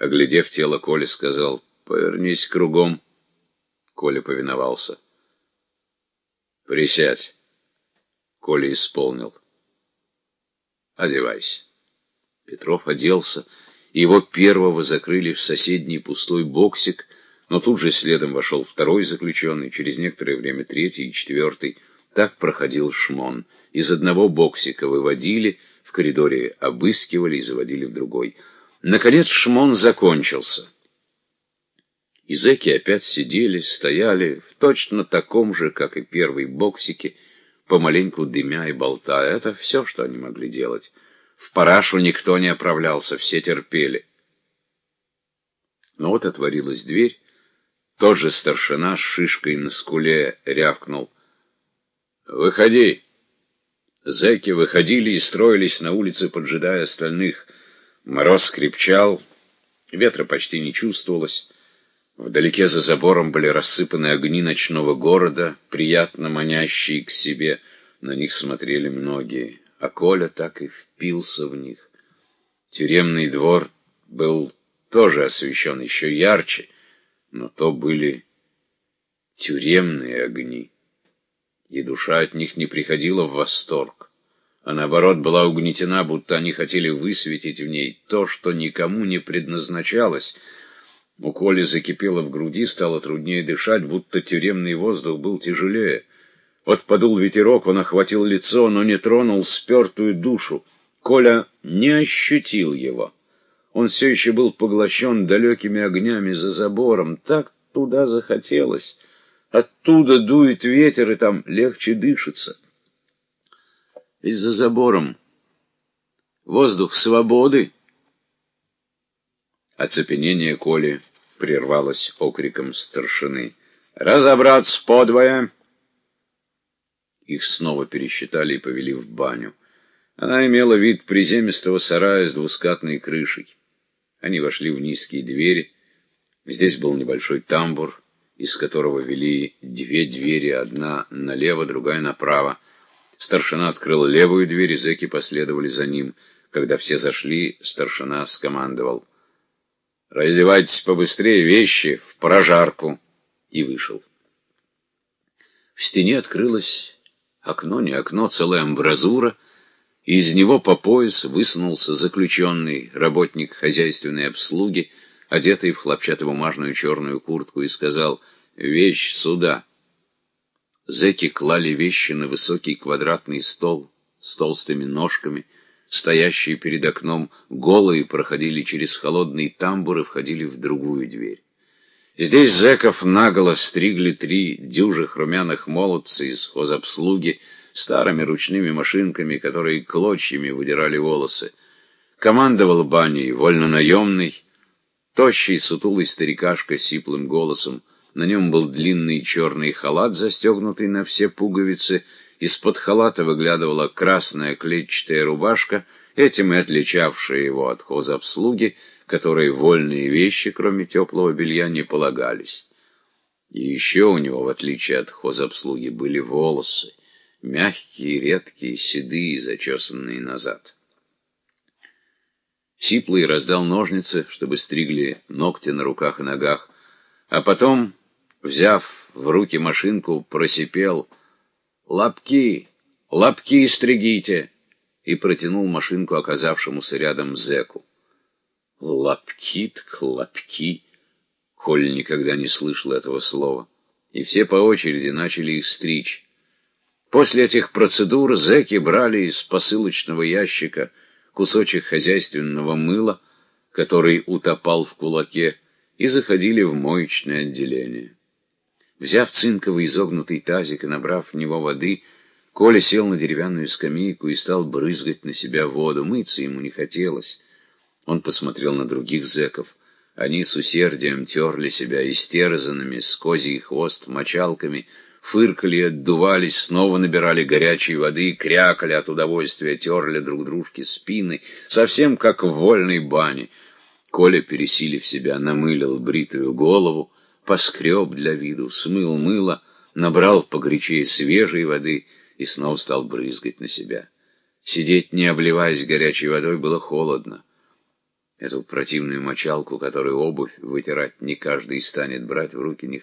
Оглядев тело, Коля сказал, «Повернись кругом». Коля повиновался. «Присядь». Коля исполнил. «Одевайся». Петров оделся, и его первого закрыли в соседний пустой боксик, но тут же следом вошел второй заключенный, через некоторое время третий и четвертый. Так проходил шмон. Из одного боксика выводили, в коридоре обыскивали и заводили в другой. Наконец шмон закончился. И зэки опять сидели, стояли в точно таком же, как и первый боксике, помаленьку дымя и болтая. Это все, что они могли делать. В парашу никто не оправлялся, все терпели. Но вот отворилась дверь. Тот же старшина с шишкой на скуле рявкнул. «Выходи!» Зэки выходили и строились на улице, поджидая остальных. Мороз скрипчал, ветра почти не чувствовалось. Вдалеке за забором были рассыпаны огни ночного города, приятно манящие к себе. На них смотрели многие, а Коля так и впился в них. Тюремный двор был тоже освещен еще ярче, но то были тюремные огни, и душа от них не приходила в восторг а наоборот была угнетена, будто они хотели высветить в ней то, что никому не предназначалось. У Коли закипело в груди, стало труднее дышать, будто тюремный воздух был тяжелее. Вот подул ветерок, он охватил лицо, но не тронул спертую душу. Коля не ощутил его. Он все еще был поглощен далекими огнями за забором. Так туда захотелось. Оттуда дует ветер, и там легче дышится. Ведь за забором воздух свободы. Оцепенение Коли прервалось окриком старшины. «Разобраться подвое!» Их снова пересчитали и повели в баню. Она имела вид приземистого сарая с двускатной крышей. Они вошли в низкие двери. Здесь был небольшой тамбур, из которого вели две двери, одна налево, другая направо. Старшина открыл левую дверь, и зэки последовали за ним. Когда все зашли, старшина скомандовал. «Раздевайтесь побыстрее, вещи, в прожарку!» И вышел. В стене открылось окно, не окно, целая амбразура. Из него по пояс высунулся заключенный работник хозяйственной обслуги, одетый в хлопчатобумажную черную куртку, и сказал «Вещь сюда». Зэки клали вещи на высокий квадратный стол с толстыми ножками, стоящие перед окном, голые проходили через холодный тамбур и входили в другую дверь. Здесь зэков наголо стригли три дюжих румяных молодца из хозобслуги старыми ручными машинками, которые клочьями выдирали волосы. Командовал баней вольнонаемный, тощий сутулый старикашка сиплым голосом, на нем был длинный черный халат, застегнутый на все пуговицы. Из-под халата выглядывала красная клетчатая рубашка, этим и отличавшая его от хозобслуги, которой вольные вещи, кроме теплого белья, не полагались. И еще у него, в отличие от хозобслуги, были волосы, мягкие, редкие, седые, зачесанные назад. Сиплый раздал ножницы, чтобы стригли ногти на руках и ногах, а потом взяв в руки машинку, просипел «Лапки! Лапки стригите!» и протянул машинку оказавшемуся рядом зэку. «Лапки так лапки!» Коль никогда не слышал этого слова. И все по очереди начали их стричь. После этих процедур зэки брали из посылочного ящика кусочек хозяйственного мыла, который утопал в кулаке, и заходили в моечное отделение. Взяв цинковый изогнутый тазик и набрав в него воды, Коля сел на деревянную скамейку и стал брызгать на себя воду. Мыться ему не хотелось. Он посмотрел на других зэков. Они с усердием терли себя истерзанными, с козий хвост, мочалками, фыркали отдувались, снова набирали горячей воды, крякали от удовольствия, терли друг дружке спины, совсем как в вольной бане. Коля, пересилив себя, намылил бритую голову, поскреб для виду, смыл мыло, набрал погорячее свежей воды и снова стал брызгать на себя. Сидеть, не обливаясь горячей водой, было холодно. Эту противную мочалку, которую обувь вытирать не каждый станет брать в руки, не